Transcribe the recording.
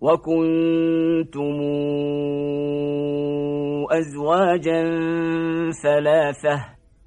وكنتم أزواجا ثلاثة